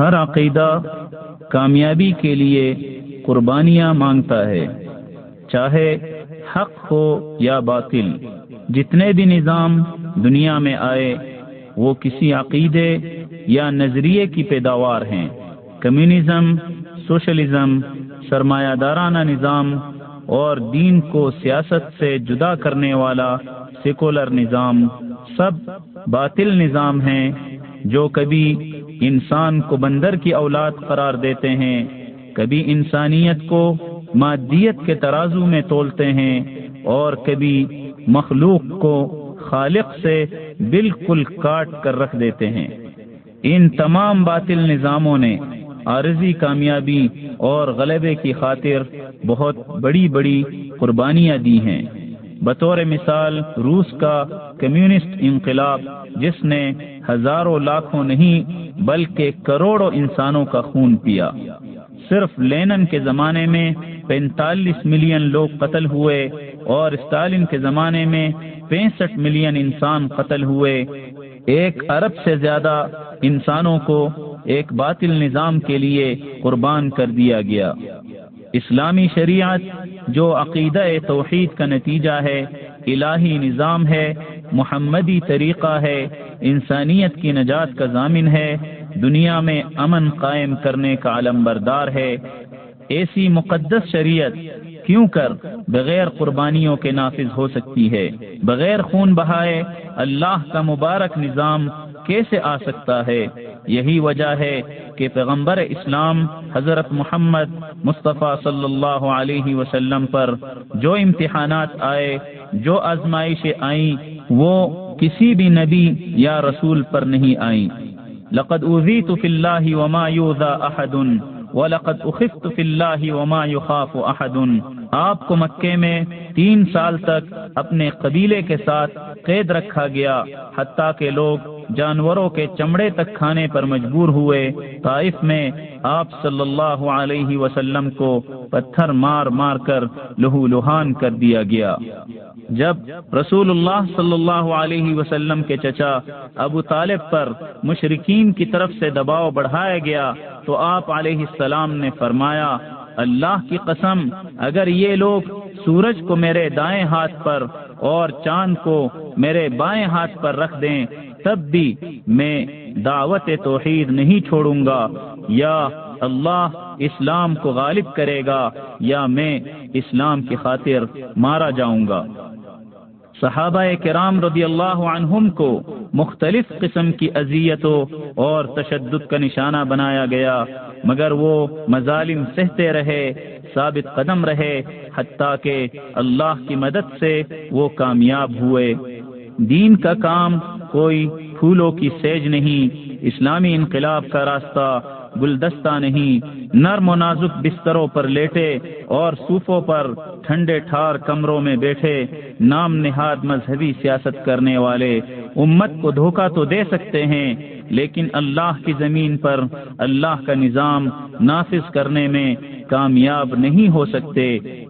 ہر عقیدہ کامیابی کے لیے قربانیاں مانگتا ہے، چاہے حق ہو یا باطل۔ جتنے بھی نظام دنیا میں آئے، وہ کسی عقیدے یا نظریے کی پیداوار ہیں۔ کمیونزم، سوشلزم سرمایہ دارانہ نظام اور دین کو سیاست سے جدا کرنے والا سیکولر نظام سب باطل نظام ہیں، جو کبھی انسان کو بندر کی اولاد قرار دیتے ہیں۔ کبھی انسانیت کو مادیت کے ترازو میں تولتے ہیں اور کبھی مخلوق کو خالق سے بالکل کاٹ کر رکھ دیتے ہیں۔ ان تمام باطل نظاموں نے عارضی کامیابی اور غلبے کی خاطر بہت بڑی بڑی قربانیاں دی ہیں۔ بطور مثال، روس کا کمیونسٹ انقلاب، جس نے ہزاروں لاکھوں نہیں، بلکہ کروڑوں انسانوں کا خون پیا۔ صرف لینن کے زمانے میں پینتالیس ملین لوگ قتل ہوئے اور اسٹالن کے زمانے میں پینسٹھ ملین انسان قتل ہوئے۔ ایک ارب سے زیادہ انسانوں کو ایک باطل نظام کے لیے قربان کر دیا گیا۔ اسلامی شریعت جو عقیدہ توحید کا نتیجہ ہے، الہی نظام ہے، محمدی طریقہ ہے انسانیت کی نجات کا ضامن ہے، دنیا میں امن قائم کرنے کا علم بردار ہے۔ ایسی مقدس شریعت کیوں کر بغیر قربانیوں کے نافذ ہو سکتی ہے؟ بغیر خون بہائے اللہ کا مبارک نظام کیسے آ سکتا ہے؟ یہی وجہ ہے کہ پیغمبر اسلام حضرت محمد مصطفیٰ صلی اللہ علیہ وسلم پر جو امتحانات آئے، جو آزمائشیں آئیں، وہ کسی بھی نبی یا رسول پر نہیں آئیں۔ لقد اوذیت فی اللہ وما یوذا احد وَلَقَدْ أُخِفْتُ فِي اللَّهِ وَمَا يُخَافُ أَحَدٌ آپ کو مکے میں تین سال تک اپنے قبیلے کے ساتھ قید رکھا گیا، حتیٰ کہ لوگ جانوروں کے چمڑے تک کھانے پر مجبور ہوئے۔ طائف میں آپ صلی اللہ علیہ وسلم کو پتھر مار مار کر لہو لہان کر دیا گیا۔ جب رسول اللہ صلی اللہ علیہ وسلم کے چچا ابو طالب پر مشرقین کی طرف سے دباؤ بڑھایا گیا تو آپ علیہ السلام نے فرمایا، اللہ کی قسم، اگر یہ لوگ سورج کو میرے دائیں ہاتھ پر اور چاند کو میرے بائیں ہاتھ پر رکھ دیں، تب بھی میں دعوت توحید نہیں چھوڑوں گا، یا اللہ اسلام کو غالب کرے گا، یا میں اسلام کی خاطر مارا جاؤں گا۔ صحابہ کرام رضی اللہ عنہم کو مختلف قسم کی اذیتوں اور تشدد کا نشانہ بنایا گیا، مگر وہ مظالم سہتے رہے، ثابت قدم رہے، حتیٰ کہ اللہ کی مدد سے وہ کامیاب ہوئے۔ دین کا کام کوئی پھولوں کی سیج نہیں، اسلامی انقلاب کا راستہ گلدستہ نہیں، نرم و نازک بستروں پر لیٹے اور صوفوں پر ٹھنڈے ٹھار کمروں میں بیٹھے نام نہاد مذہبی سیاست کرنے والے۔ امت کو دھوکہ تو دے سکتے ہیں، لیکن اللہ کی زمین پر اللہ کا نظام نافذ کرنے میں کامیاب نہیں ہو سکتے،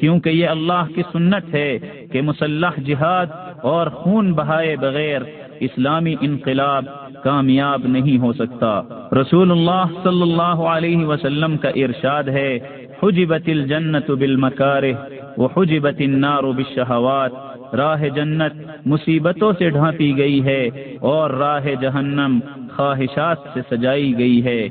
کیونکہ یہ اللہ کی سنت ہے کہ مسلح جہاد اور خون بہائے بغیر اسلامی انقلاب کامیاب نہیں ہو سکتا۔ رسول اللہ صلی اللہ علیہ وسلم کا ارشاد ہے، حجبت الجنت بالمکارہ وحجبت النار بالشہوات۔ راہ جنت مصیبتوں سے ڈھانپی گئی ہے اور راہ جہنم خواہشات سے سجائی گئی ہے۔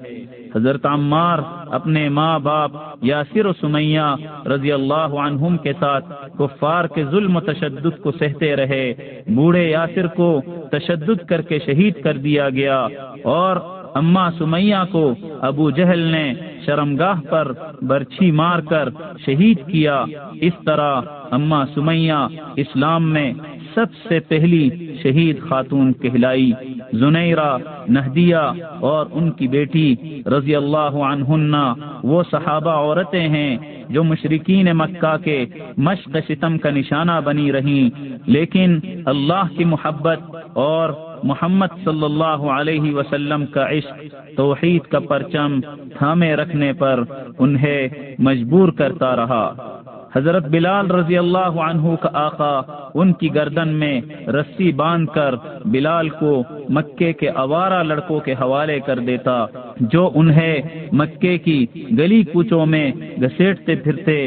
حضرت عمار اپنے ماں باپ یاسر و سمیہ رضی اللہ عنہم کے ساتھ کفار کے ظلم و تشدد کو سہتے رہے۔ بوڑھے یاسر کو تشدد کر کے شہید کر دیا گیا اور اما سمیہ کو ابو جہل نے شرمگاہ پر برچھی مار کر شہید کیا۔ اس طرح اما سمیہ اسلام میں سب سے پہلی شہید خاتون کہلائی۔ زنیرا نہدیہ اور ان کی بیٹی رضی اللہ عنہن، وہ صحابہ عورتیں ہیں جو مشرقین مکہ کے مشق ستم کا نشانہ بنی رہیں۔ لیکن اللہ کی محبت اور محمد صلی اللہ علیہ وسلم کا عشق، توحید کا پرچم تھامے رکھنے پر انہیں مجبور کرتا رہا۔ حضرت بلال رضی اللہ عنہ کا آقا ان کی گردن میں رسی باندھ کر بلال کو مکے کے آوارہ لڑکوں کے حوالے کر دیتا، جو انہیں مکے کی گلی کوچوں میں گھسیٹتے پھرتے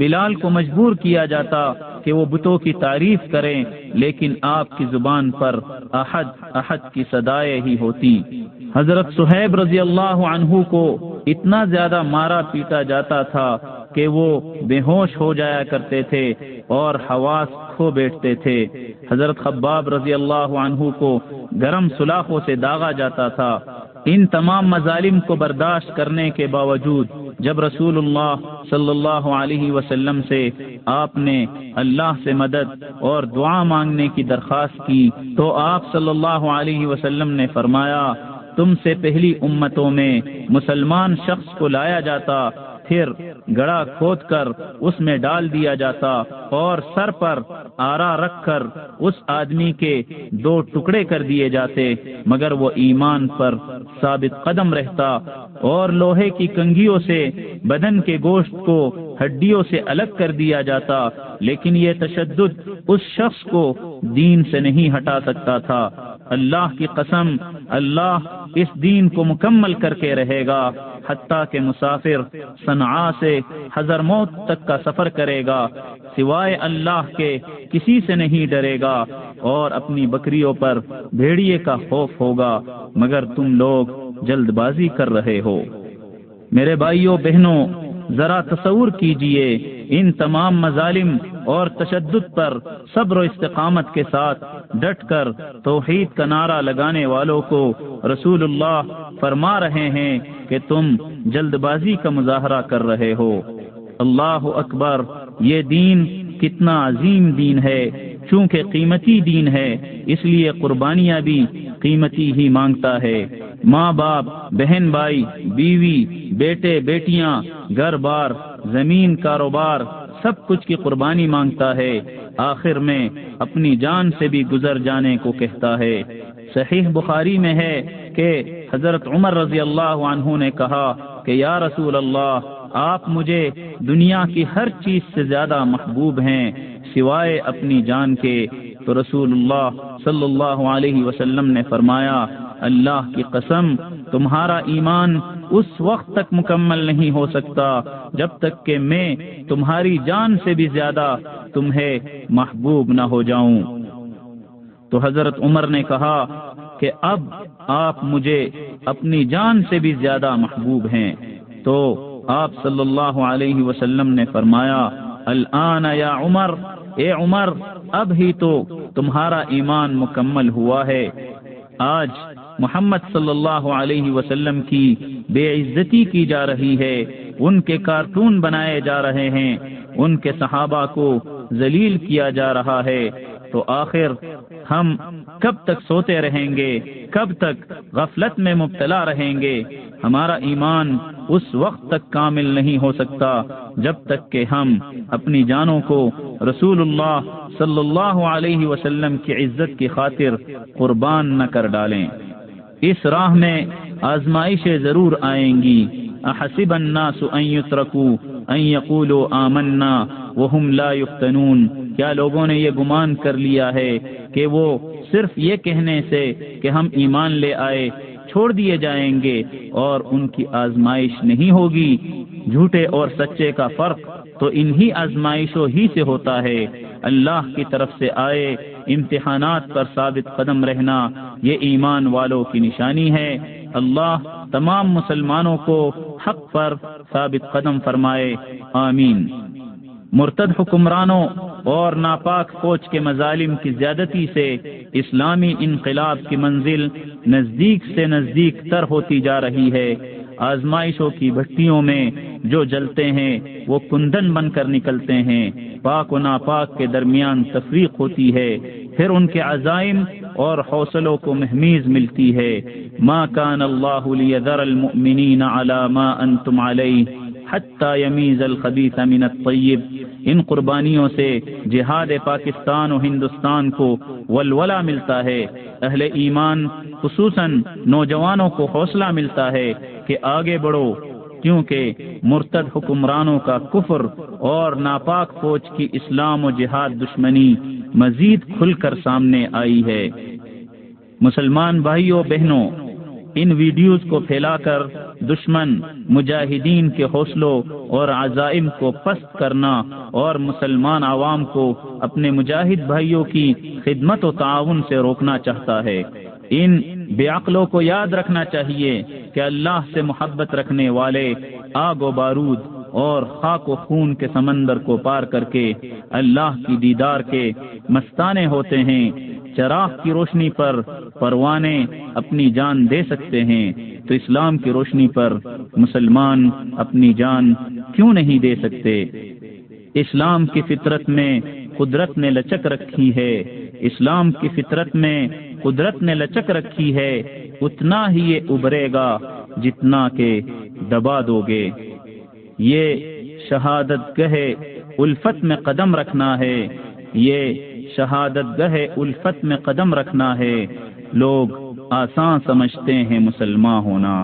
بلال کو مجبور کیا جاتا کہ وہ بتوں کی تعریف کریں، لیکن آپ کی زبان پر احد احد کی صدائے ہی ہوتی۔ حضرت صہیب رضی اللہ عنہ کو اتنا زیادہ مارا پیٹا جاتا تھا کہ وہ بے ہوش ہو جایا کرتے تھے اور حواس کھو بیٹھتے تھے۔ حضرت خباب رضی اللہ عنہ کو گرم سلاخوں سے داغا جاتا تھا۔ ان تمام مظالم کو برداشت کرنے کے باوجود جب رسول اللہ صلی اللہ علیہ وسلم سے آپ نے اللہ سے مدد اور دعا مانگنے کی درخواست کی تو آپ صلی اللہ علیہ وسلم نے فرمایا، تم سے پہلی امتوں میں مسلمان شخص کو لایا جاتا پھر گڑا کھود کر اس میں ڈال دیا جاتا اور سر پر آرا رکھ کر اس آدمی کے دو ٹکڑے کر دیے جاتے، مگر وہ ایمان پر ثابت قدم رہتا اور لوہے کی کنگھیوں سے بدن کے گوشت کو ہڈیوں سے الگ کر دیا جاتا، لیکن یہ تشدد اس شخص کو دین سے نہیں ہٹا سکتا تھا۔ اللہ کی قسم، اللہ اس دین کو مکمل کر کے رہے گا، حتیٰ کہ مسافر صنعا سے حضر موت تک کا سفر کرے گا، سوائے اللہ کے کسی سے نہیں ڈرے گا، اور اپنی بکریوں پر بھیڑیے کا خوف ہوگا، مگر تم لوگ جلد بازی کر رہے ہو۔ میرے بھائیوں بہنوں، ذرا تصور کیجیے ان تمام مظالم اور تشدد پر صبر و استقامت کے ساتھ ڈٹ کر توحید کا نعرہ لگانے والوں کو رسول اللہ فرما رہے ہیں کہ تم جلد بازی کا مظاہرہ کر رہے ہو۔ اللہ اکبر، یہ دین کتنا عظیم دین ہے، چونکہ قیمتی دین ہے، اس لیے قربانیاں بھی قیمتی ہی مانگتا ہے۔ ماں باپ، بہن بھائی، بیوی، بیٹے، بیٹیاں، گھر بار، زمین کاروبار، سب کچھ کی قربانی مانگتا ہے۔ آخر میں اپنی جان سے بھی گزر جانے کو کہتا ہے۔ صحیح بخاری میں ہے کہ حضرت عمر رضی اللہ عنہ نے کہا کہ یا رسول اللہ آپ مجھے دنیا کی ہر چیز سے زیادہ محبوب ہیں، سوائے اپنی جان کے۔ تو رسول اللہ صلی اللہ علیہ وسلم نے فرمایا، اللہ کی قسم، تمہارا ایمان اس وقت تک مکمل نہیں ہو سکتا، جب تک کہ میں تمہاری جان سے بھی زیادہ تمہیں محبوب نہ ہو جاؤں۔ تو حضرت عمر نے کہا کہ اب آپ مجھے اپنی جان سے بھی زیادہ محبوب ہیں۔ تو آپ صلی اللہ علیہ وسلم نے فرمایا، الان یا عمر، اے عمر، اب ہی تو تمہارا ایمان مکمل ہوا ہے۔ آج محمد صلی اللہ علیہ وسلم کی بے عزتی کی جا رہی ہے۔ ان کے کارٹون بنائے جا رہے ہیں۔ ان کے صحابہ کو ذلیل کیا جا رہا ہے۔ تو آخر ہم کب تک سوتے رہیں گے؟ کب تک غفلت میں مبتلا رہیں گے؟ ہمارا ایمان اس وقت تک کامل نہیں ہو سکتا، جب تک کہ ہم اپنی جانوں کو رسول اللہ صلی اللہ علیہ وسلم کی عزت کی خاطر قربان نہ کر ڈالیں۔ اس راہ میں آزمائشیں ضرور آئیں گی۔ احسب الناس ان يتركوا ان يقولوا آمنا وهم لا يفتنون کیا لوگوں نے یہ گمان کر لیا ہے کہ وہ صرف یہ کہنے سے کہ ہم ایمان لے آئے چھوڑ دیے جائیں گے اور ان کی آزمائش نہیں ہوگی۔ جھوٹے اور سچے کا فرق تو انہی آزمائشوں ہی سے ہوتا ہے۔ اللہ کی طرف سے آئے امتحانات پر ثابت قدم رہنا یہ ایمان والوں کی نشانی ہے۔ اللہ تمام مسلمانوں کو حق پر ثابت قدم فرمائے۔ آمین۔ مرتد حکمرانوں اور ناپاک فوج کے مظالم کی زیادتی سے اسلامی انقلاب کی منزل نزدیک سے نزدیک تر ہوتی جا رہی ہے۔ آزمائشوں کی بھٹیوں میں جو جلتے ہیں، وہ کندن بن کر نکلتے ہیں۔ پاک و ناپاک کے درمیان تفریق ہوتی ہے۔ پھر ان کے عزائم اور حوصلوں کو مہمیز ملتی ہے۔ ما کان اللہ لیذر المؤمنین علی ما انتم علیہ۔ حتی یمیز الخبیث من الطیب ان قربانیوں سے جہاد پاکستان و ہندوستان کو ولولہ ملتا ہے۔ اہل ایمان، خصوصاً نوجوانوں کو حوصلہ ملتا ہے کہ آگے بڑھو، کیونکہ مرتد حکمرانوں کا کفر اور ناپاک فوج کی اسلام و جہاد دشمنی مزید کھل کر سامنے آئی ہے۔ مسلمان بھائیوں بہنوں ان ویڈیوز کو پھیلا کر دشمن، مجاہدین کے حوصلوں اور عزائم کو پست کرنا اور مسلمان عوام کو اپنے مجاہد بھائیوں کی خدمت و تعاون سے روکنا چاہتا ہے۔ ان بے عقلوں کو یاد رکھنا چاہیے کہ اللہ سے محبت رکھنے والے آگ و بارود اور خاک و خون کے سمندر کو پار کر کے اللہ کی دیدار کے مستانے ہوتے ہیں۔ چراغ کی روشنی پر پروانے اپنی جان دے سکتے ہیں، تو اسلام کی روشنی پر مسلمان اپنی جان کیوں نہیں دے سکتے؟ اسلام کی فطرت میں قدرت نے لچک رکھی ہے، اسلام کی فطرت میں قدرت نے لچک رکھی ہے، اتنا ہی یہ ابھرے گا جتنا کہ دبا دو گے۔ یہ شہادت گہے الفت میں قدم رکھنا ہے، یہ شہادت گہ الفت میں قدم رکھنا ہے۔ لوگ آسان سمجھتے ہیں مسلمان ہونا۔